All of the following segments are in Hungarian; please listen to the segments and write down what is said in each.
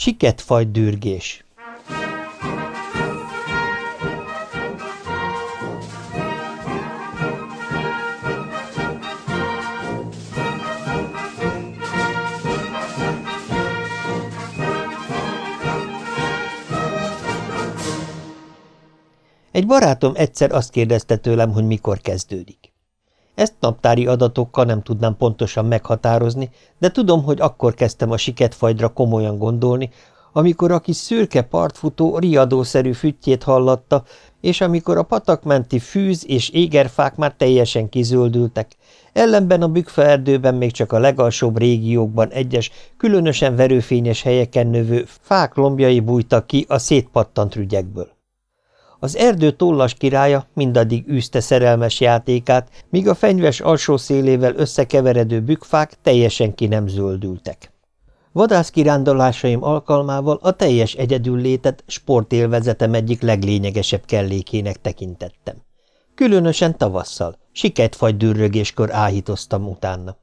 Siketfagy dürgés Egy barátom egyszer azt kérdezte tőlem, hogy mikor kezdődik. Ezt naptári adatokkal nem tudnám pontosan meghatározni, de tudom, hogy akkor kezdtem a siketfajdra komolyan gondolni, amikor a kis szürke partfutó riadószerű füttyét hallatta, és amikor a patakmenti fűz és égerfák már teljesen kizöldültek, ellenben a bükfaerdőben még csak a legalsóbb régiókban egyes, különösen verőfényes helyeken növő fák lombjai bújtak ki a szétpattant rügyekből. Az erdő tollas királya mindaddig űzte szerelmes játékát, míg a fenyves alsó szélével összekeveredő bükfák teljesen ki nem zöldültek. Vadászkirándulásaim alkalmával a teljes egyedüllétet sportélvezetem egyik leglényegesebb kellékének tekintettem. Különösen tavasszal, siketfagy dürrögéskor áhítoztam utána.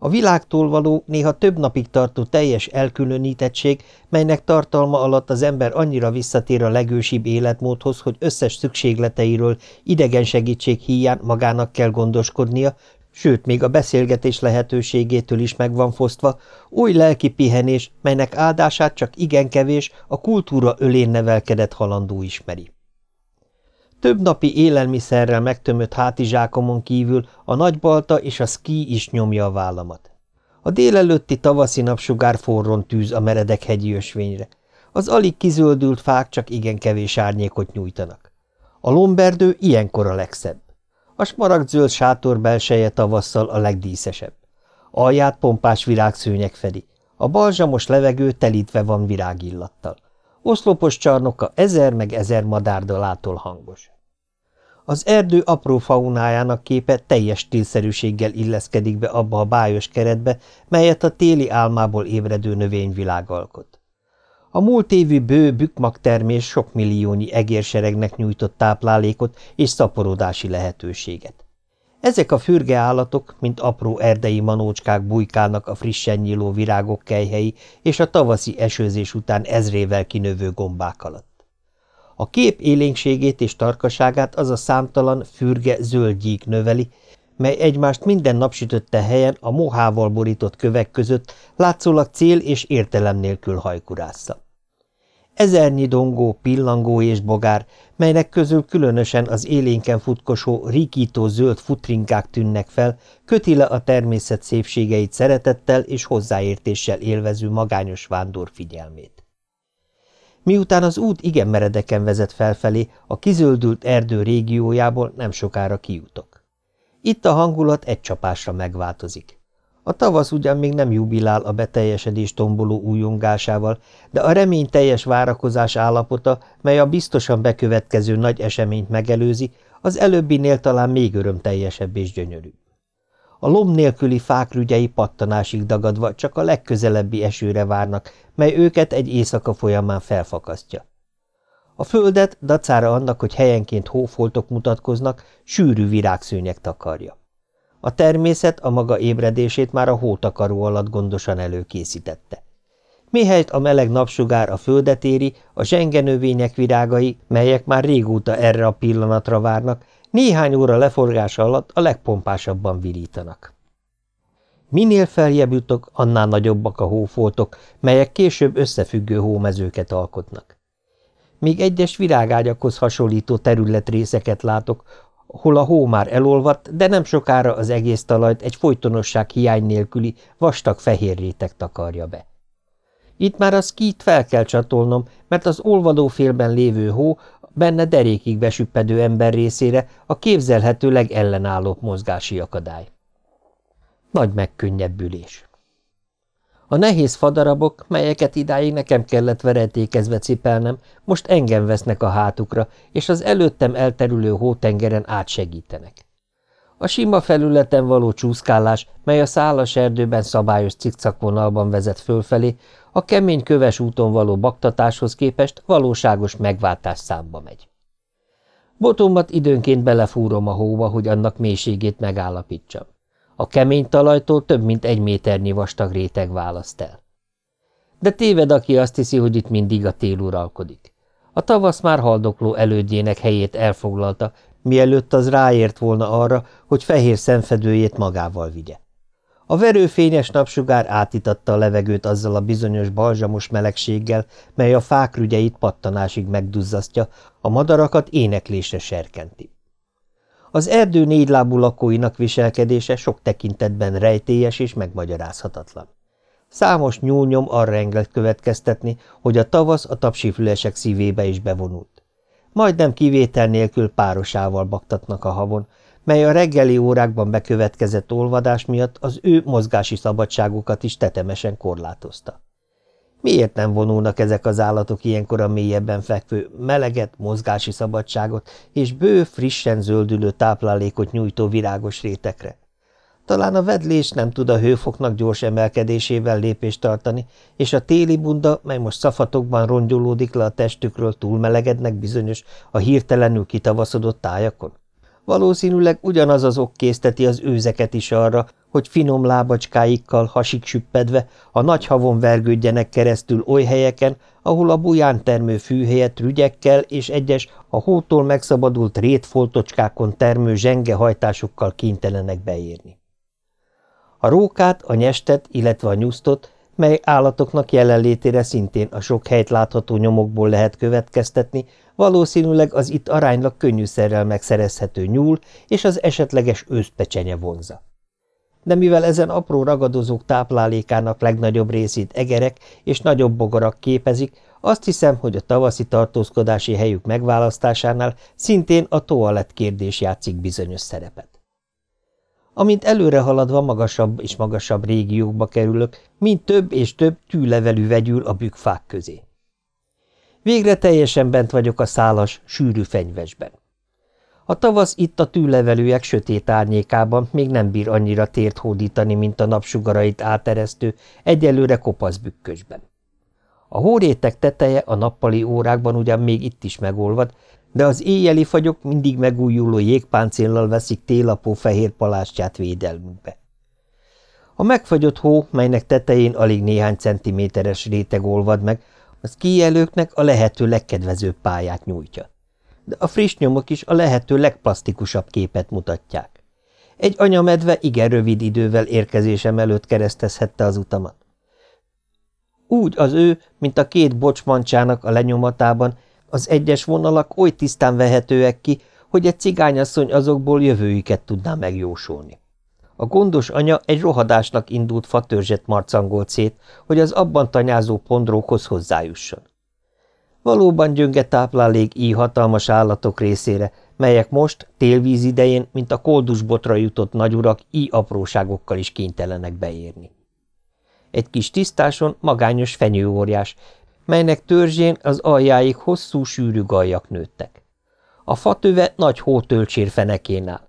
A világtól való, néha több napig tartó teljes elkülönítettség, melynek tartalma alatt az ember annyira visszatér a legősibb életmódhoz, hogy összes szükségleteiről idegen segítség híján magának kell gondoskodnia, sőt, még a beszélgetés lehetőségétől is meg van fosztva, új lelki pihenés, melynek áldását csak igen kevés, a kultúra ölén nevelkedett halandó ismeri. Több napi élelmiszerrel megtömött hátizsákomon kívül a nagybalta és a szkí is nyomja a vállamat. A délelőtti tavaszi napsugár forron tűz a meredek hegyi ösvényre. Az alig kizöldült fák csak igen kevés árnyékot nyújtanak. A lomberdő ilyenkor a legszebb. A smaragdzöld sátor belseje tavasszal a legdíszesebb. Alját pompás virágszőnyek fedi. A balzsamos levegő telítve van virágillattal. Oszlopos csarnoka ezer meg ezer madárdalától hangos. Az erdő apró faunájának képe teljes stílszerűséggel illeszkedik be abba a bájos keretbe, melyet a téli álmából ébredő növényvilág alkot. A múlt évi bő bükmagtermés sok milliónyi egérseregnek nyújtott táplálékot és szaporodási lehetőséget. Ezek a fürge állatok, mint apró erdei manócskák bujkálnak a frissen nyíló virágok kejhei és a tavaszi esőzés után ezrével kinövő gombák alatt. A kép élénkségét és tarkaságát az a számtalan, fürge zöld növeli, mely egymást minden napsütötte helyen a mohával borított kövek között látszólag cél és értelem nélkül hajkurásza. Ezernyi dongó, pillangó és bogár, melynek közül különösen az élénken futkosó, rikító zöld futrinkák tűnnek fel, köti le a természet szépségeit szeretettel és hozzáértéssel élvező magányos vándor figyelmét. Miután az út igen meredeken vezet felfelé, a kizöldült erdő régiójából nem sokára kijutok. Itt a hangulat egy csapásra megváltozik. A tavasz ugyan még nem jubilál a beteljesedés tomboló újongásával, de a remény teljes várakozás állapota, mely a biztosan bekövetkező nagy eseményt megelőzi, az előbbinél talán még örömteljesebb és gyönyörű. A lomb nélküli fák rügyei pattanásig dagadva csak a legközelebbi esőre várnak, mely őket egy éjszaka folyamán felfakasztja. A földet, dacára annak, hogy helyenként hófoltok mutatkoznak, sűrű virágszőnyek takarja. A természet a maga ébredését már a hótakaró alatt gondosan előkészítette. Mihelyt a meleg napsugár a földet éri, a zsengenövények virágai, melyek már régóta erre a pillanatra várnak, néhány óra leforgása alatt a legpompásabban virítanak. Minél feljebb jutok, annál nagyobbak a hófoltok, melyek később összefüggő hómezőket alkotnak. Még egyes virágágyakhoz hasonlító területrészeket látok, hol a hó már elolvadt, de nem sokára az egész talajt egy folytonosság hiány nélküli, vastag fehér réteg takarja be. Itt már a skít fel kell csatolnom, mert az olvadófélben lévő hó benne derékig besüppedő ember részére a képzelhető legellenállóbb mozgási akadály. Nagy megkönnyebbülés. A nehéz fadarabok, melyeket idáig nekem kellett veretékezve cipelnem, most engem vesznek a hátukra, és az előttem elterülő hótengeren átsegítenek. A sima felületen való csúszkálás, mely a szálas erdőben szabályos cikcakvonalban vezet fölfelé, a kemény köves úton való baktatáshoz képest valóságos megváltás számba megy. Botomat időnként belefúrom a hóba, hogy annak mélységét megállapítsam. A kemény talajtól több mint egy méternyi vastag réteg választ el. De téved, aki azt hiszi, hogy itt mindig a tél uralkodik. A tavasz már haldokló elődjének helyét elfoglalta, mielőtt az ráért volna arra, hogy fehér szemfedőjét magával vigye. A verőfényes napsugár átitatta a levegőt azzal a bizonyos balzsamos melegséggel, mely a fák rügyeit pattanásig megduzzasztja, a madarakat éneklésre serkenti. Az erdő négylábú lakóinak viselkedése sok tekintetben rejtélyes és megmagyarázhatatlan. Számos nyúlnyom arra engedett következtetni, hogy a tavasz a tapsifülesek szívébe is bevonult. Majdnem kivétel nélkül párosával baktatnak a havon, mely a reggeli órákban bekövetkezett olvadás miatt az ő mozgási szabadságukat is tetemesen korlátozta. Miért nem vonulnak ezek az állatok ilyenkor a mélyebben fekvő, meleget, mozgási szabadságot és bő, frissen zöldülő táplálékot nyújtó virágos rétekre? Talán a vedlés nem tud a hőfoknak gyors emelkedésével lépést tartani, és a téli bunda, mely most szafatokban rongyolódik le a testükről, túlmelegednek bizonyos a hirtelenül kitavaszodott tájakon? Valószínűleg ugyanaz az ok készteti az őzeket is arra, hogy finom lábacskáikkal hasik süppedve a nagy havon vergődjenek keresztül oly helyeken, ahol a buján termő fűhelyet rügyekkel és egyes a hótól megszabadult rétfoltocskákon termő zsengehajtásokkal kénytelenek beérni. A rókát, a nyestet, illetve a nyusztot, mely állatoknak jelenlétére szintén a sok helyt látható nyomokból lehet következtetni, valószínűleg az itt aránylag könnyűszerrel megszerezhető nyúl és az esetleges őszpecsenye vonza. De mivel ezen apró ragadozók táplálékának legnagyobb részét egerek és nagyobb bogarak képezik, azt hiszem, hogy a tavaszi tartózkodási helyük megválasztásánál szintén a toalett kérdés játszik bizonyos szerepet. Amint előre haladva magasabb és magasabb régiókba kerülök, mint több és több tűlevelű vegyül a bükfák közé. Végre teljesen bent vagyok a szálas, sűrű fenyvesben. A tavasz itt a tűlevelőek sötét árnyékában még nem bír annyira tért hódítani, mint a napsugarait áteresztő, egyelőre kopasz bükkösben. A hórétek teteje a nappali órákban ugyan még itt is megolvad, de az éjjeli fagyok mindig megújuló jégpáncéllal veszik télapó fehér palástját védelmükbe. A megfagyott hó, melynek tetején alig néhány centiméteres réteg olvad meg, az kijelőknek a lehető legkedvezőbb pályát nyújtja. De a friss nyomok is a lehető legplasztikusabb képet mutatják. Egy anyamedve igen rövid idővel érkezésem előtt keresztezhette az utamat. Úgy az ő, mint a két bocsmancsának a lenyomatában, az egyes vonalak oly tisztán vehetőek ki, hogy egy cigányasszony azokból jövőjüket tudná megjósolni. A gondos anya egy rohadásnak indult fatörzset marcangolt szét, hogy az abban tanyázó pondrókhoz hozzájusson. Valóban gyönge táplálék így hatalmas állatok részére, melyek most, télvíz idején, mint a koldusbotra jutott nagyurak, így apróságokkal is kénytelenek beérni. Egy kis tisztáson magányos fenyőóriás, melynek törzsén az aljáig hosszú, sűrű gajak nőttek. A fatöve nagy hótölcsér fenekén áll.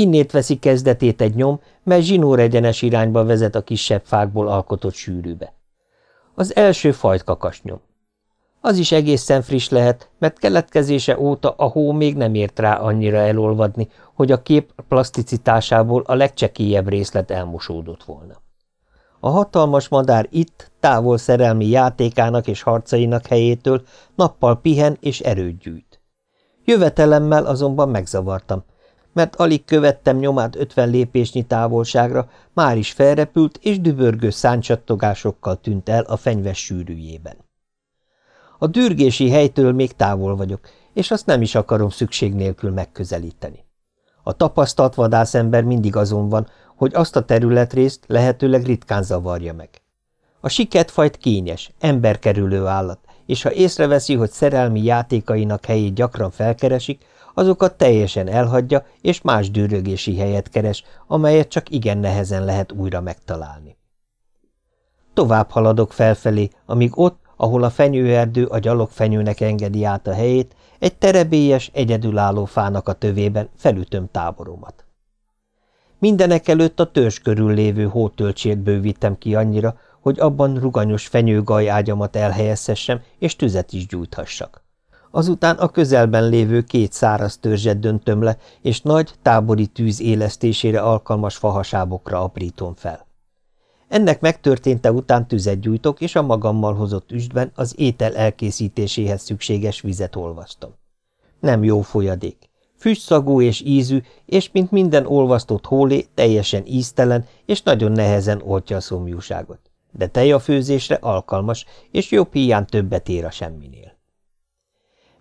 Innét veszi kezdetét egy nyom, mely zsinóregyenes irányba vezet a kisebb fákból alkotott sűrűbe. Az első fajt kakasnyom. Az is egészen friss lehet, mert keletkezése óta a hó még nem ért rá annyira elolvadni, hogy a kép plaszticitásából a legcsekélyebb részlet elmosódott volna. A hatalmas madár itt, távol szerelmi játékának és harcainak helyétől nappal pihen és erőt gyűjt. Jövetelemmel azonban megzavartam, mert alig követtem nyomát ötven lépésnyi távolságra, már is felrepült és dübörgő száncsattogásokkal tűnt el a fenyves sűrűjében. A dürgési helytől még távol vagyok, és azt nem is akarom szükség nélkül megközelíteni. A tapasztalt vadászember mindig azon van, hogy azt a területrészt lehetőleg ritkán zavarja meg. A siketfajt kényes, emberkerülő állat, és ha észreveszi, hogy szerelmi játékainak helyét gyakran felkeresik, azokat teljesen elhagyja, és más dűrögési helyet keres, amelyet csak igen nehezen lehet újra megtalálni. Tovább haladok felfelé, amíg ott, ahol a fenyőerdő a gyalogfenyőnek engedi át a helyét, egy terebélyes, egyedülálló fának a tövében felütöm táboromat. Mindenek előtt a törzs körül lévő hótölcsét bővítem ki annyira, hogy abban ruganyos fenyőgaj ágyamat elhelyezhessem, és tüzet is gyújthassak. Azután a közelben lévő két száraz törzset döntöm le, és nagy, tábori tűz élesztésére alkalmas fahasábokra aprítom fel. Ennek megtörténte után tüzet gyújtok, és a magammal hozott üstben az étel elkészítéséhez szükséges vizet olvastam. Nem jó folyadék. Füstszagú és ízű, és mint minden olvasztott hólé, teljesen íztelen, és nagyon nehezen oltja a szomjúságot. De tejafőzésre alkalmas, és jobb hiány többet ér a semminél.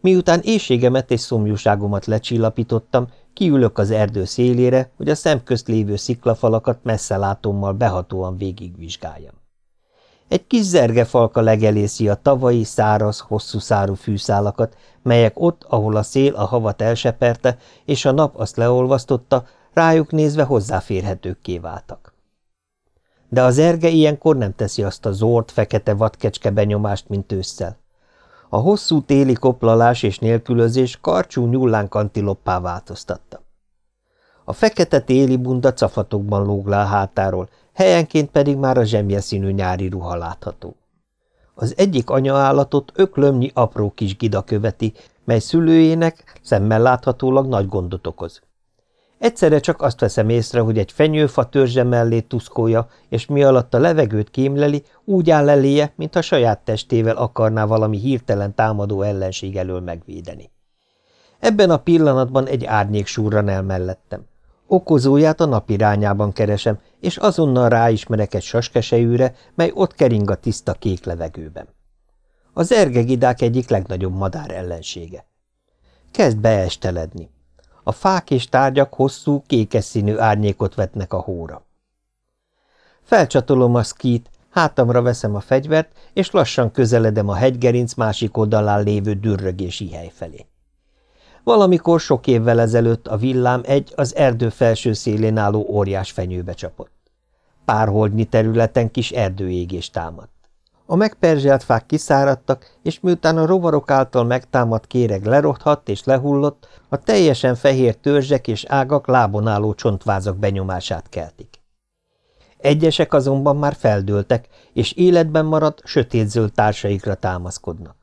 Miután éjségemet és szomjúságomat lecsillapítottam, kiülök az erdő szélére, hogy a szemközt lévő sziklafalakat messzelátommal behatóan végigvizsgáljam. Egy kis zergefalka legelészi a tavalyi száraz, hosszú szárú fűszálakat, melyek ott, ahol a szél a havat elseperte, és a nap azt leolvasztotta, rájuk nézve hozzáférhetőkké váltak. De az erge ilyenkor nem teszi azt a zord, fekete vadkecske benyomást, mint ősszel. A hosszú téli koplalás és nélkülözés karcsú nyullán kantiloppá változtatta. A fekete téli bunda cafatokban lóg a hátáról, helyenként pedig már a zsemje színű nyári ruha látható. Az egyik anyaállatot öklömnyi apró kis gida követi, mely szülőjének szemmel láthatólag nagy gondot okoz. Egyszerre csak azt veszem észre, hogy egy fenyőfa törzse mellé tuszkolja, és mi alatt a levegőt kémleli, úgy áll eléje, mintha saját testével akarná valami hirtelen támadó ellenség elől megvédeni. Ebben a pillanatban egy árnyék súrran el mellettem. Okozóját a nap irányában keresem, és azonnal ráismerek egy saskesejűre, mely ott kering a tiszta kék levegőben. Az ergegidák egyik legnagyobb madár ellensége. Kezd beesteledni. A fák és tárgyak hosszú, kékes színű árnyékot vetnek a hóra. Felcsatolom a szkít, hátamra veszem a fegyvert, és lassan közeledem a hegygerinc másik oldalán lévő dürrögési hely felé. Valamikor sok évvel ezelőtt a villám egy az erdő felső szélén álló óriás fenyőbe csapott. Párholdnyi területen kis erdőégés támadt. A megperzselt fák kiszáradtak, és miután a rovarok által megtámadt kéreg lerohadt és lehullott, a teljesen fehér törzsek és ágak lábon álló csontvázak benyomását keltik. Egyesek azonban már feldőltek, és életben maradt, sötétzöld társaikra támaszkodnak.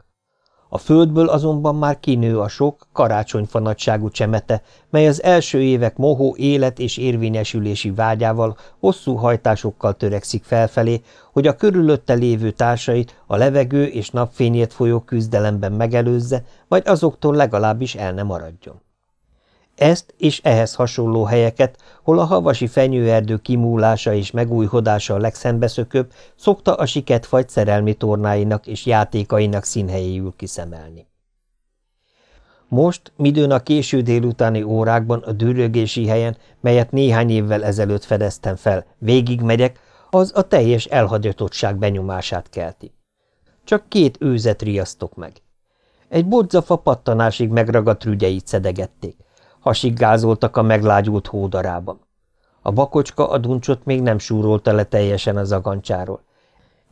A földből azonban már kinő a sok, karácsonyfa nagyságú csemete, mely az első évek mohó élet és érvényesülési vágyával hosszú hajtásokkal törekszik felfelé, hogy a körülötte lévő társait a levegő és napfényért folyó küzdelemben megelőzze, vagy azoktól legalábbis el ne maradjon. Ezt és ehhez hasonló helyeket, hol a havasi fenyőerdő kimúlása és megújhodása a legszembeszökőbb, szokta a siketfagy szerelmi tornáinak és játékainak színhelyéül kiszemelni. Most, midőn a késő délutáni órákban a dürögési helyen, melyet néhány évvel ezelőtt fedeztem fel, végigmegyek, az a teljes elhagyatottság benyomását kelti. Csak két őzet riasztok meg. Egy bodzafa pattanásig megragadt rügyeit szedegették, hasig gázoltak a meglágyult hódarában. A bakocska a duncsot még nem súrolta le teljesen az agancsáról.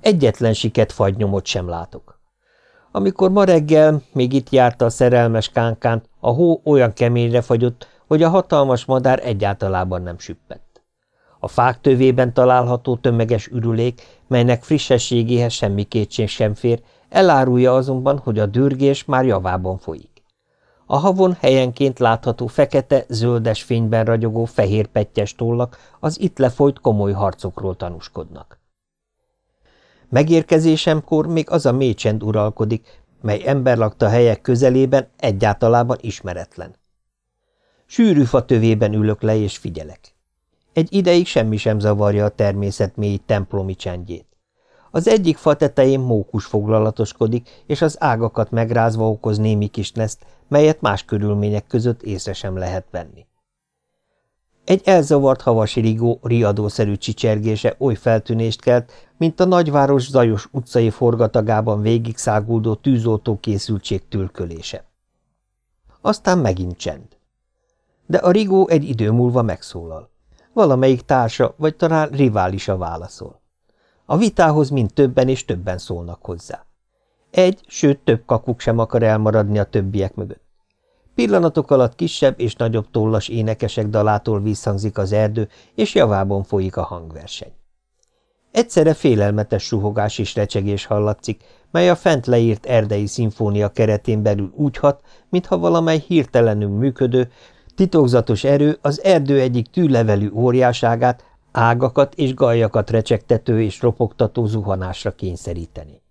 Egyetlen siket fagynyomot sem látok. Amikor ma reggel még itt járta a szerelmes kánkán, a hó olyan keményre fagyott, hogy a hatalmas madár egyáltalában nem süppett. A fák tövében található tömeges ürülék, melynek frissességéhez semmi kétség sem fér, elárulja azonban, hogy a dürgés már javában folyik. A havon helyenként látható fekete-zöldes fényben ragyogó fehér pettyes tollak az itt lefolyt komoly harcokról tanúskodnak. Megérkezésemkor még az a mély csend uralkodik, mely emberlakta helyek közelében egyáltalában ismeretlen. Sűrű fa tövében ülök le és figyelek. Egy ideig semmi sem zavarja a természet mély templomi csendjét. Az egyik fa tetején mókus foglalatoskodik, és az ágakat megrázva okoz némi kis neszt, melyet más körülmények között észre sem lehet venni. Egy elzavart havasi rigó riadószerű csicsergése oly feltűnést kelt, mint a nagyváros zajos utcai forgatagában végigszáguldó tűzoltó készültség tülkölése. Aztán megint csend. De a rigó egy idő múlva megszólal. Valamelyik társa, vagy talán riválisa válaszol. A vitához mind többen és többen szólnak hozzá. Egy, sőt több kakuk sem akar elmaradni a többiek mögött. Pillanatok alatt kisebb és nagyobb tollas énekesek dalától visszhangzik az erdő, és javában folyik a hangverseny. Egyszerre félelmetes suhogás és recsegés hallatszik, mely a fent leírt erdei szimfónia keretén belül úgy hat, mintha valamely hirtelenül működő, titokzatos erő az erdő egyik tűlevelű óriáságát ágakat és gajakat recsegtető és ropogtató zuhanásra kényszeríteni.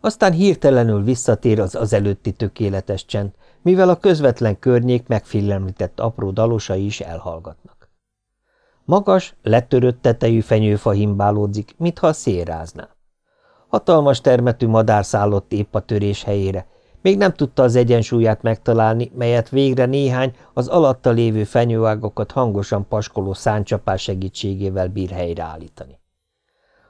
Aztán hirtelenül visszatér az az előtti tökéletes csend, mivel a közvetlen környék megfillemlített apró dalosai is elhallgatnak. Magas, letörött tetejű fenyőfa himbálódzik, mintha a szél rázná. Hatalmas termetű madár szállott épp a törés helyére, még nem tudta az egyensúlyát megtalálni, melyet végre néhány az alatta lévő fenyőágokat hangosan paskoló száncsapás segítségével bír helyreállítani.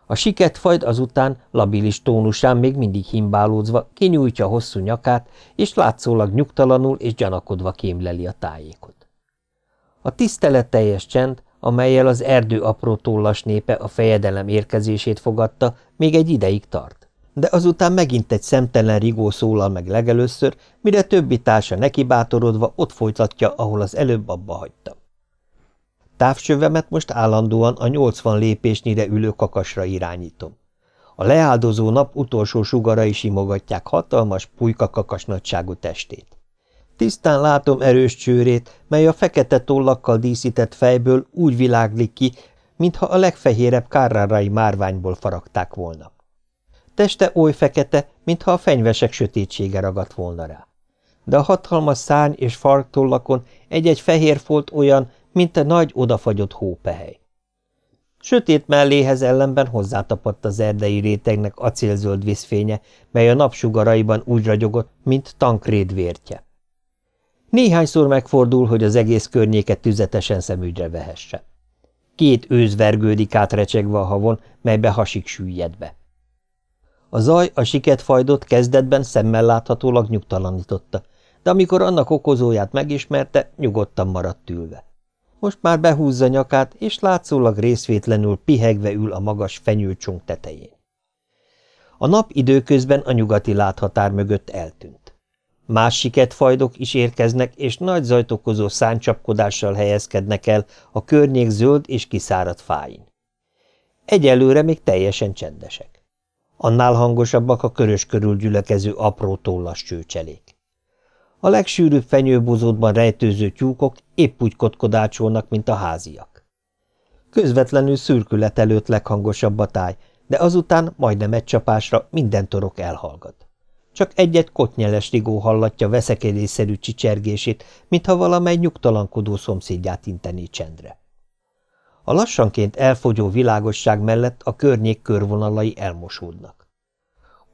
A siket fajd azután, labilis tónusán még mindig himbálódzva, kinyújtja hosszú nyakát, és látszólag nyugtalanul és gyanakodva kémleli a tájékot. A tiszteletteljes csend, amelyel az erdő apró tollas népe a fejedelem érkezését fogadta, még egy ideig tart. De azután megint egy szemtelen rigó szólal meg legelőször, mire többi társa nekibátorodva ott folytatja, ahol az előbb abba hagyta. Távcsövemet most állandóan a nyolcvan lépésnyire ülő kakasra irányítom. A leáldozó nap utolsó sugarai simogatják hatalmas pulyka-kakas nagyságú testét. Tisztán látom erős csőrét, mely a fekete tollakkal díszített fejből úgy világlik ki, mintha a legfehérebb kárrárai márványból faragták volna. Teste oly fekete, mintha a fenyvesek sötétsége ragadt volna rá. De a hatalmas szárny és farktollakon egy-egy fehér folt olyan, mint a nagy odafagyott hópehely. Sötét melléhez ellenben hozzátapadt az erdei rétegnek acélzöld vízfénye, mely a napsugaraiban úgy ragyogott, mint tankréd vértje. Néhányszor megfordul, hogy az egész környéket tüzetesen szemügyre vehesse. Két őz vergődik át recsegve a havon, melybe hasik süllyed be. A zaj a siketfajdot kezdetben szemmel láthatólag nyugtalanította, de amikor annak okozóját megismerte, nyugodtan maradt ülve. Most már behúzza nyakát, és látszólag részvétlenül pihegve ül a magas fenyőcsonk tetején. A nap időközben a nyugati láthatár mögött eltűnt. Más siketfajdok is érkeznek, és nagy zajt okozó száncsapkodással helyezkednek el a környék zöld és kiszáradt fáin. Egyelőre még teljesen csendesek. Annál hangosabbak a körös körül gyülekező apró tollas csőcselék. A legsűrűbb fenyőbozótban rejtőző tyúkok épp úgy kotkodácsolnak, mint a háziak. Közvetlenül szürkület előtt leghangosabb a táj, de azután majdnem egy csapásra minden torok elhallgat. Csak egy-egy kotnyeles rigó hallatja veszekedésszerű csicsergését, mintha valamely nyugtalankodó szomszédját inteni csendre. A lassanként elfogyó világosság mellett a környék körvonalai elmosódnak.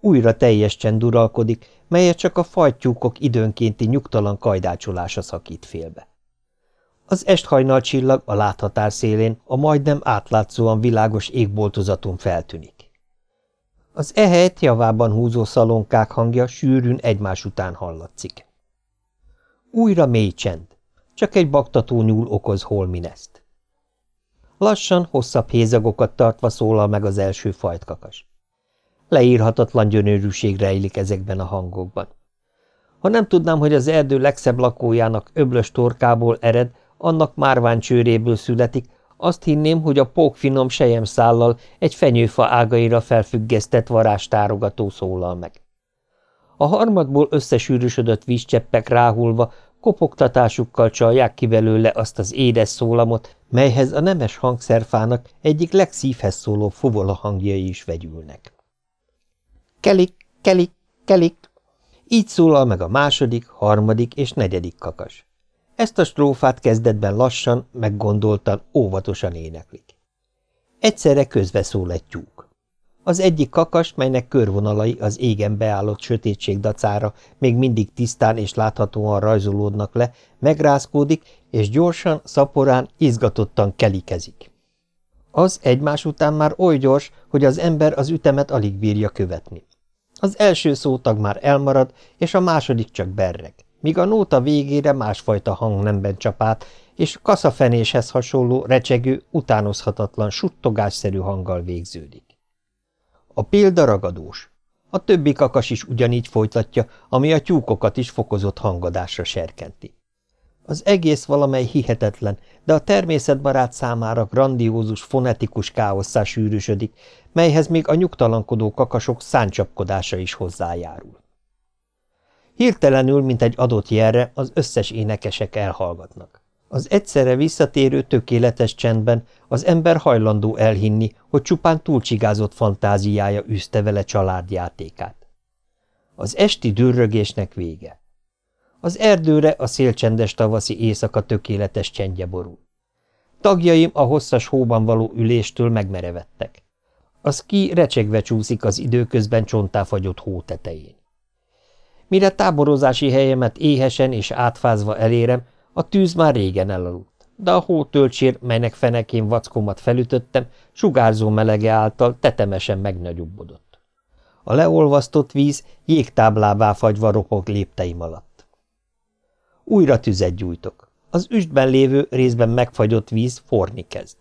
Újra teljes csend uralkodik, melyet csak a fajtyúkok időnkénti nyugtalan kajdácsolása szakít félbe. Az esthajnal csillag a láthatár szélén a majdnem átlátszóan világos égboltozaton feltűnik. Az ehelyt javában húzó szalonkák hangja sűrűn egymás után hallatszik. Újra mély csend, csak egy baktató nyúl okoz holmineszt. Lassan, hosszabb hézagokat tartva szólal meg az első fajtkakas. Leírhatatlan gyönyörűség rejlik ezekben a hangokban. Ha nem tudnám, hogy az erdő legszebb lakójának öblös torkából ered, annak márvány csőréből születik, azt hinném, hogy a pókfinom szállal egy fenyőfa ágaira felfüggesztett varástárogató szólal meg. A harmadból összesűrűsödött vízcseppek ráhulva kopogtatásukkal csalják ki belőle azt az édes szólamot, melyhez a nemes hangszerfának egyik legszívhez szóló fuvola hangjai is vegyülnek. Kelik, kelik, kelik. Így szólal meg a második, harmadik és negyedik kakas. Ezt a strófát kezdetben lassan, meggondoltan, óvatosan éneklik. Egyszerre közbe szól egy tyúk. Az egyik kakas, melynek körvonalai az égen beállott sötétség dacára még mindig tisztán és láthatóan rajzolódnak le, megrázkódik, és gyorsan, szaporán, izgatottan kelikezik. Az egymás után már oly gyors, hogy az ember az ütemet alig bírja követni. Az első szótag már elmarad, és a második csak berreg, míg a nóta végére másfajta hangnemben csapát, és kaszafenéshez hasonló, recsegő, utánozhatatlan, suttogásszerű hanggal végződik. A példa ragadós. A többi kakas is ugyanígy folytatja, ami a tyúkokat is fokozott hangadásra serkenti. Az egész valamely hihetetlen, de a természetbarát számára grandiózus, fonetikus káosszá sűrűsödik, melyhez még a nyugtalankodó kakasok száncsapkodása is hozzájárul. Hirtelenül, mint egy adott jelre, az összes énekesek elhallgatnak. Az egyszerre visszatérő tökéletes csendben az ember hajlandó elhinni, hogy csupán túlcsigázott fantáziája űzte vele családjátékát. Az esti dürrögésnek vége. Az erdőre a szélcsendes tavaszi éjszaka tökéletes csendje borul. Tagjaim a hosszas hóban való üléstől megmerevettek. A szki recsegve csúszik az időközben csontáfagyott hó tetején. Mire táborozási helyemet éhesen és átfázva elérem, a tűz már régen elaludt, de a hótölcsér, melynek fenekén vackomat felütöttem, sugárzó melege által tetemesen megnagyobbodott. A leolvasztott víz jégtáblává fagyva ropog lépteim alatt. Újra tüzet gyújtok. Az üstben lévő, részben megfagyott víz forni kezd.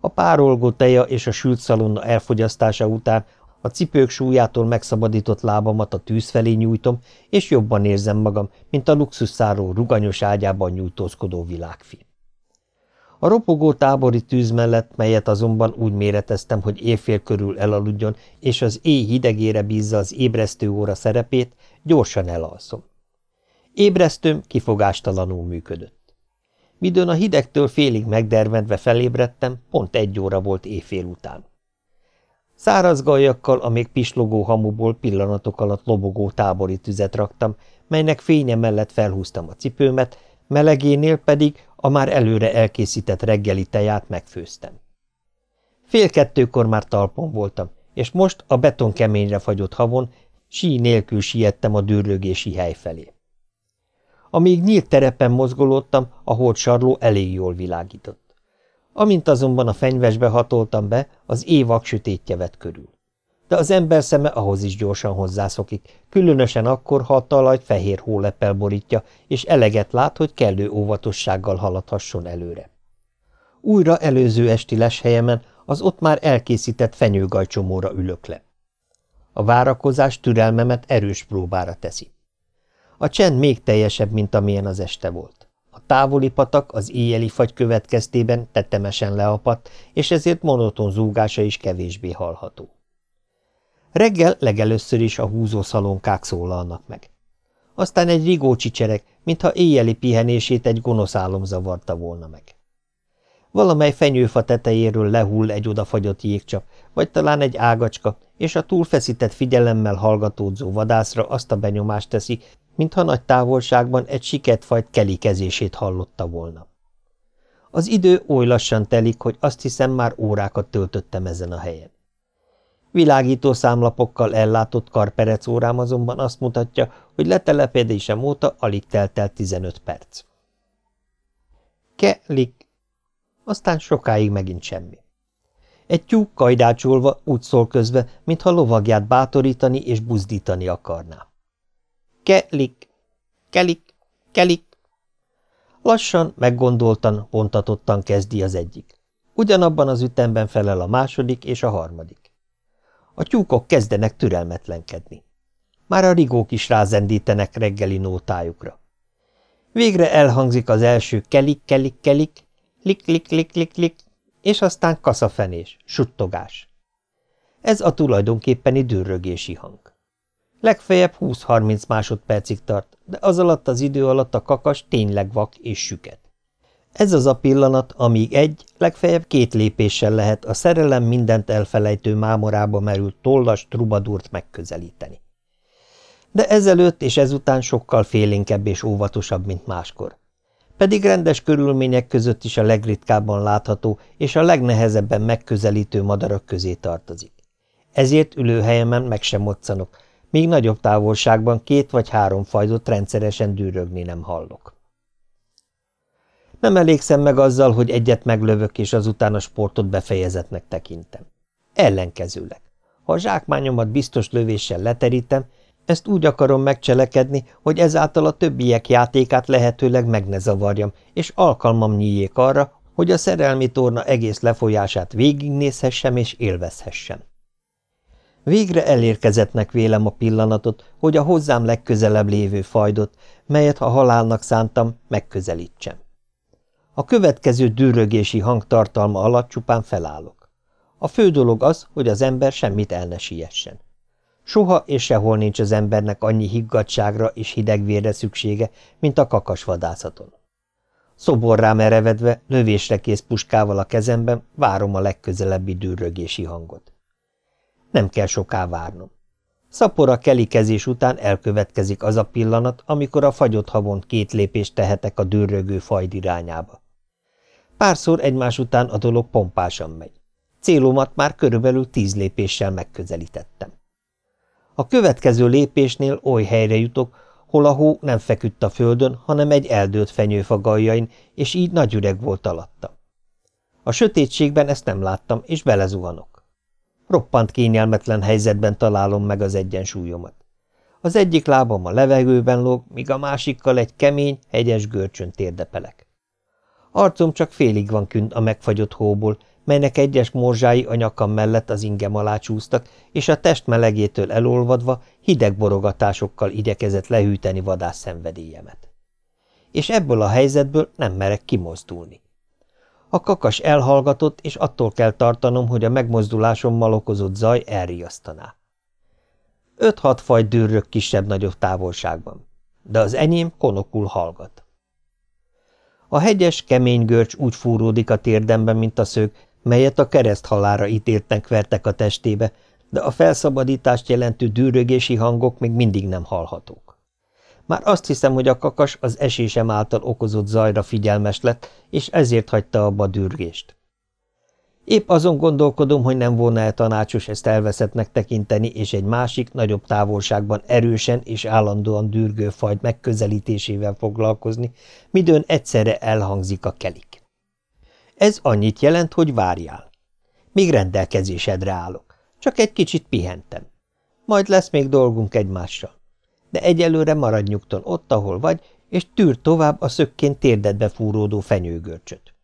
A párolgó teja és a sült szalonna elfogyasztása után a cipők súlyától megszabadított lábamat a tűz felé nyújtom, és jobban érzem magam, mint a luxusszáró ruganyos ágyában nyújtózkodó világfi. A ropogó tábori tűz mellett, melyet azonban úgy méreteztem, hogy évfél körül elaludjon, és az éj hidegére bízza az ébresztő óra szerepét, gyorsan elalszom. Ébresztőm kifogástalanul működött. Midőn a hidegtől félig megdermedve felébredtem, pont egy óra volt éjfél után. Száraz gajakkal a még pislogó hamuból pillanatok alatt lobogó tábori tüzet raktam, melynek fénye mellett felhúztam a cipőmet, melegénél pedig a már előre elkészített reggeli teját megfőztem. Fél kettőkor már talpon voltam, és most a beton keményre fagyott havon sí nélkül siettem a dűrlögési hely felé. Amíg nyílt terepen mozgolódtam, a holtsarló elég jól világított. Amint azonban a fenyvesbe hatoltam be, az évak sötétje vett körül. De az ember szeme ahhoz is gyorsan hozzászokik, különösen akkor, ha a talajt fehér hóleppel borítja, és eleget lát, hogy kellő óvatossággal haladhasson előre. Újra előző esti leshelyemen az ott már elkészített fenyőgajcsomóra ülök le. A várakozás türelmemet erős próbára teszi. A csend még teljesebb, mint amilyen az este volt. Távoli patak az éjjeli fagy következtében tetemesen leapadt, és ezért monoton zúgása is kevésbé hallható. Reggel legelőször is a húzószalonkák szólalnak meg. Aztán egy rigó csicsereg, mintha éjjeli pihenését egy gonosz álom zavarta volna meg. Valamely fenyőfa tetejéről lehull egy odafagyott jégcsap, vagy talán egy ágacska, és a túlfeszített figyelemmel hallgatódzó vadászra azt a benyomást teszi, mintha nagy távolságban egy siketfajt kelikezését hallotta volna. Az idő oly lassan telik, hogy azt hiszem már órákat töltöttem ezen a helyen. Világító számlapokkal ellátott karperec órám azonban azt mutatja, hogy letelepedésem óta alig telt el 15 perc. Ke-lik. Aztán sokáig megint semmi. Egy tyúk kajdácsolva úgy szól közve, mintha lovagját bátorítani és buzdítani akarná. Kelik, kelik, kelik. Lassan, meggondoltan, pontatottan kezdi az egyik. Ugyanabban az ütemben felel a második és a harmadik. A tyúkok kezdenek türelmetlenkedni. Már a rigók is rázendítenek reggeli nótájukra. Végre elhangzik az első kelik, kelik, kelik, lik, lik, lik, lik, lik, és aztán kaszafenés, suttogás. Ez a tulajdonképpeni dürrögési hang. Legfeljebb 20-30 másodpercig tart, de az alatt az idő alatt a kakas tényleg vak és süket. Ez az a pillanat, amíg egy, legfeljebb két lépéssel lehet a szerelem mindent elfelejtő mámorába merült tollas trubadúrt megközelíteni. De ezelőtt és ezután sokkal félénkebb és óvatosabb, mint máskor. Pedig rendes körülmények között is a legritkábban látható és a legnehezebben megközelítő madarak közé tartozik. Ezért ülőhelyemen meg sem moccanok, míg nagyobb távolságban két vagy három fajdot rendszeresen dűrögni nem hallok. Nem elégszem meg azzal, hogy egyet meglövök, és azután a sportot befejezetnek tekintem. Ellenkezőleg. Ha a zsákmányomat biztos lövéssel leterítem, ezt úgy akarom megcselekedni, hogy ezáltal a többiek játékát lehetőleg meg ne zavarjam, és alkalmam nyíljék arra, hogy a szerelmi torna egész lefolyását végignézhessem és élvezhessem. Végre elérkezettnek vélem a pillanatot, hogy a hozzám legközelebb lévő fajdot, melyet a halálnak szántam, megközelítsem. A következő dűrögési hangtartalma alatt csupán felállok. A fő dolog az, hogy az ember semmit el ne siessen. Soha és sehol nincs az embernek annyi higgadságra és hidegvérre szüksége, mint a kakasvadászaton. Szoborrá merevedve, lövésre kész puskával a kezemben várom a legközelebbi dűrögési hangot. Nem kell soká várnom. Szapora kelikezés után elkövetkezik az a pillanat, amikor a fagyott havon két lépést tehetek a dűrögő fajd irányába. Párszor egymás után a dolog pompásan megy. Célomat már körülbelül tíz lépéssel megközelítettem. A következő lépésnél oly helyre jutok, hol a hó nem feküdt a földön, hanem egy eldőlt fenyőfa galjain, és így nagy üreg volt alatta. A sötétségben ezt nem láttam, és belezuhanok. Roppant kényelmetlen helyzetben találom meg az egyensúlyomat. Az egyik lábam a levegőben lóg, míg a másikkal egy kemény, hegyes görcsön térdepelek. Arcom csak félig van künt a megfagyott hóból, melynek egyes morzsái a nyakam mellett az ingem alá csúsztak, és a test melegétől elolvadva hideg borogatásokkal igyekezett lehűteni vadász szenvedélyemet. És ebből a helyzetből nem merek kimozdulni. A kakas elhallgatott, és attól kell tartanom, hogy a megmozdulásommal okozott zaj elriasztaná. Öt-hat faj dűrrök kisebb-nagyobb távolságban, de az enyém konokul hallgat. A hegyes, kemény görcs úgy fúródik a térdemben, mint a szög, melyet a kereszt halára ítéltnek vertek a testébe, de a felszabadítást jelentő dűrögési hangok még mindig nem hallhatók. Már azt hiszem, hogy a kakas az esésem által okozott zajra figyelmes lett, és ezért hagyta abba a dürgést. Épp azon gondolkodom, hogy nem volna-e tanácsos ezt elveszettnek tekinteni, és egy másik, nagyobb távolságban erősen és állandóan dürgő fajt megközelítésével foglalkozni, midőn egyszerre elhangzik a kelik. Ez annyit jelent, hogy várjál. Még rendelkezésedre állok. Csak egy kicsit pihentem. Majd lesz még dolgunk egymással. De egyelőre maradj nyugton ott, ahol vagy, és tűr tovább a szökként térdedbe fúródó fenyőgörcsöt.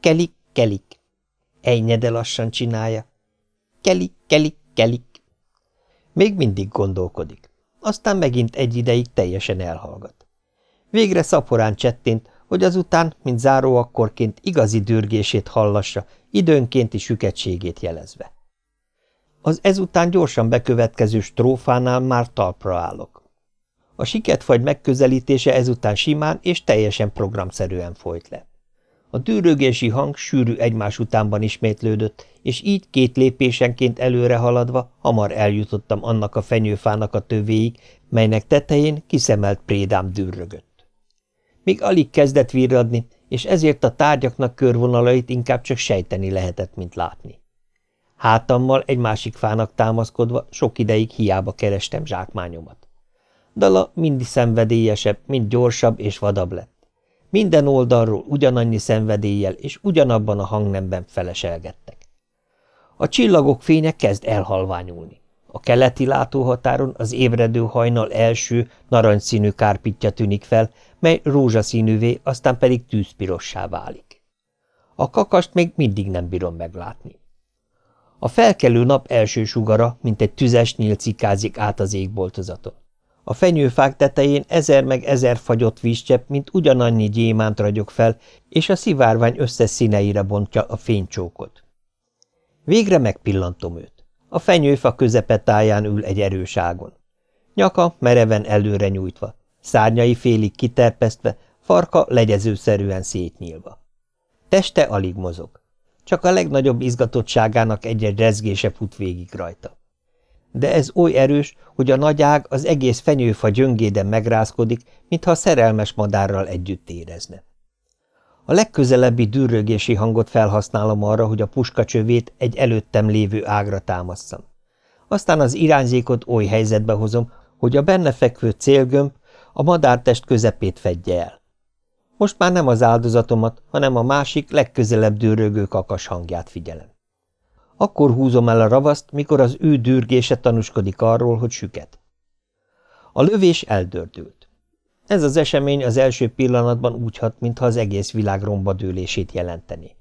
Kelik, kelik. Ejnyede lassan csinálja. Kelik, kelik, kelik. Még mindig gondolkodik. Aztán megint egy ideig teljesen elhallgat. Végre szaporán csettint, hogy azután, mint záróakkorként igazi dürgését hallassa, időnkénti süketségét jelezve. Az ezután gyorsan bekövetkező strófánál már talpra állok. A siketfagy megközelítése ezután simán és teljesen programszerűen folyt le. A dűrögési hang sűrű egymás utánban ismétlődött, és így két lépésenként előre haladva hamar eljutottam annak a fenyőfának a tövéig, melynek tetején kiszemelt prédám dűrögött. Még alig kezdett virradni, és ezért a tárgyaknak körvonalait inkább csak sejteni lehetett, mint látni. Hátammal egy másik fának támaszkodva sok ideig hiába kerestem zsákmányomat. Dala mind szenvedélyesebb, mind gyorsabb és vadabb lett. Minden oldalról ugyanannyi szenvedéllyel és ugyanabban a hangnemben feleselgettek. A csillagok fénye kezd elhalványulni. A keleti látóhatáron az ébredő hajnal első, narancsszínű kárpitja tűnik fel, mely rózsaszínűvé, aztán pedig tűzpirossá válik. A kakast még mindig nem bírom meglátni. A felkelő nap első sugara, mint egy tüzes nyíl cikázik át az égboltozaton. A fenyőfák tetején ezer meg ezer fagyott vízcsepp, mint ugyanannyi gyémánt ragyog fel, és a szivárvány összes színeire bontja a fénycsókot. Végre megpillantom őt. A fenyőfa közepetáján ül egy erőságon. Nyaka mereven előre nyújtva, szárnyai félig kiterpesztve, farka legyezőszerűen szétnyílva. Teste alig mozog. Csak a legnagyobb izgatottságának egy-egy rezgése fut végig rajta. De ez oly erős, hogy a nagy ág az egész fenyőfa gyöngéden megrázkodik, mintha szerelmes madárral együtt érezne. A legközelebbi dűrögési hangot felhasználom arra, hogy a puska csövét egy előttem lévő ágra támasszam. Aztán az irányzékot oly helyzetbe hozom, hogy a benne fekvő célgömb a madártest közepét fedje el. Most már nem az áldozatomat, hanem a másik, legközelebb dűrögő kakas hangját figyelem. Akkor húzom el a ravaszt, mikor az ő dürgése tanúskodik arról, hogy süket. A lövés eldördült. Ez az esemény az első pillanatban úgy hat, mintha az egész világ rombadőlését jelenteni.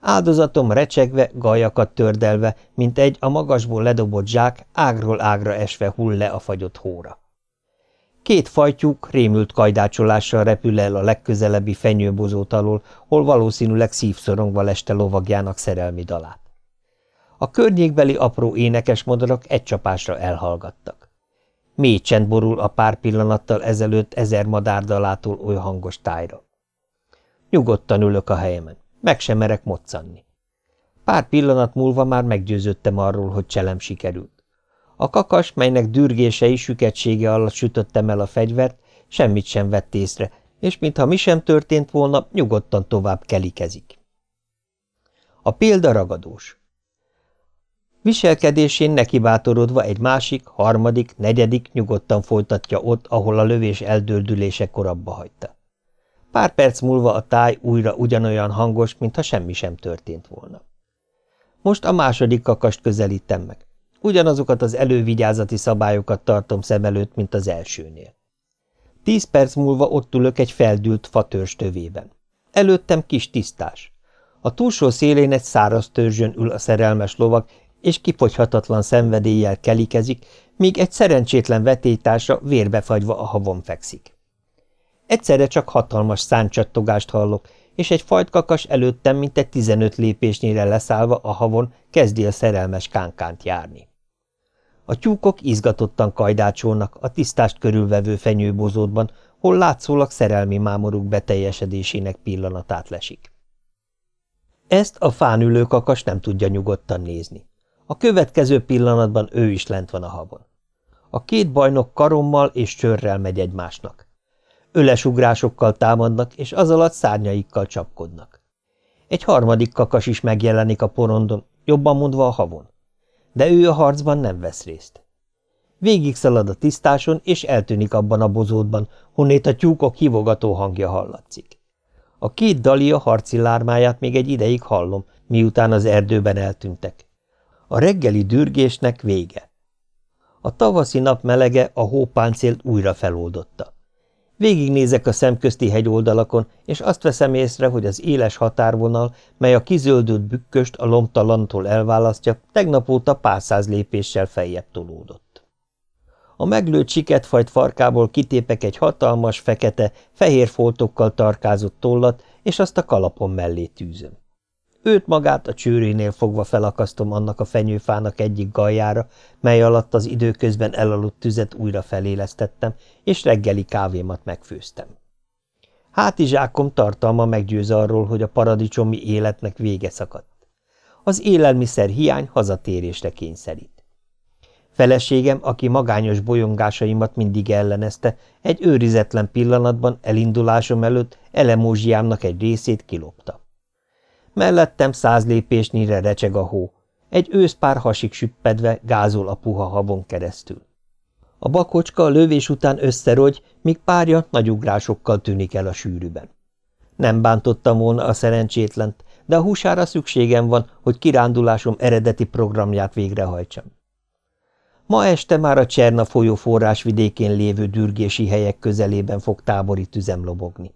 Áldozatom recsegve, gajakat tördelve, mint egy a magasból ledobott zsák, ágról ágra esve hull le a fagyott hóra. Két fajtyúk rémült kajdácsolással repül el a legközelebbi fenyőbozót alól, hol valószínűleg szívszorongva leste lovagjának szerelmi dalát. A környékbeli apró énekes egy csapásra elhallgattak. Mély csend borul a pár pillanattal ezelőtt ezer madárdalától oly hangos tájra. nyugodtan ülök a helyemen. Meg sem merek moccanni. Pár pillanat múlva már meggyőződtem arról, hogy cselem sikerült. A kakas, melynek dürgései süketsége alatt sütöttem el a fegyvert, semmit sem vett észre, és mintha mi sem történt volna, nyugodtan tovább kelikezik. A példa ragadós. Viselkedésén nekibátorodva egy másik, harmadik, negyedik nyugodtan folytatja ott, ahol a lövés eldördülése korabba hagyta. Pár perc múlva a táj újra ugyanolyan hangos, mintha semmi sem történt volna. Most a második kakast közelítem meg. Ugyanazokat az elővigyázati szabályokat tartom szem előtt, mint az elsőnél. Tíz perc múlva ott ülök egy feldült fatörzs tövében. Előttem kis tisztás. A túlsó szélén egy száraz törzsön ül a szerelmes lovag, és kifogyhatatlan szenvedéllyel kelikezik, míg egy szerencsétlen vetélytársa vérbefagyva a havon fekszik. Egyszerre csak hatalmas száncsattogást hallok, és egy fajtkakas előttem, mint egy tizenöt lépésnyire leszállva a havon kezdi a szerelmes kánkánt járni. A tyúkok izgatottan kajdácsolnak a tisztást körülvevő fenyőbozótban, hol látszólag szerelmi mámoruk beteljesedésének pillanatát lesik. Ezt a fán ülő kakas nem tudja nyugodtan nézni. A következő pillanatban ő is lent van a havon. A két bajnok karommal és csörrel megy egymásnak. Ölesugrásokkal támadnak, és az alatt szárnyaikkal csapkodnak. Egy harmadik kakas is megjelenik a porondon, jobban mondva a havon. De ő a harcban nem vesz részt. Végig szalad a tisztáson, és eltűnik abban a bozótban, honnét a tyúkok hívogató hangja hallatszik. A két dalia harci lármáját még egy ideig hallom, miután az erdőben eltűntek. A reggeli dürgésnek vége. A tavaszi nap melege a hópáncélt újra feloldotta. Végignézek a szemközti hegyoldalakon, és azt veszem észre, hogy az éles határvonal, mely a kizöldült bükköst a lomtalantól elválasztja, tegnap óta pár száz lépéssel feljebb tolódott. A meglőtt siketfajt farkából kitépek egy hatalmas, fekete, fehér foltokkal tarkázott tollat, és azt a kalapom mellé tűzöm. Őt magát a csőrénél fogva felakasztom annak a fenyőfának egyik galjára, mely alatt az időközben elaludt tüzet újra felélesztettem, és reggeli kávémat megfőztem. Hátizsákom tartalma meggyőz arról, hogy a paradicsomi életnek vége szakadt. Az élelmiszer hiány hazatérésre kényszerít. Feleségem, aki magányos bolyongásaimat mindig ellenezte, egy őrizetlen pillanatban elindulásom előtt elemózsiámnak egy részét kilopta. Mellettem száz lépésnyire recseg a hó. Egy őszpár hasik süppedve gázol a puha havon keresztül. A bakocska a lövés után összerogy, míg párja nagy ugrásokkal tűnik el a sűrűben. Nem bántottam volna a szerencsétlent, de a húsára szükségem van, hogy kirándulásom eredeti programját végrehajtsam. Ma este már a Cserna folyó forrásvidékén lévő dürgési helyek közelében fog tábori tüzem lobogni.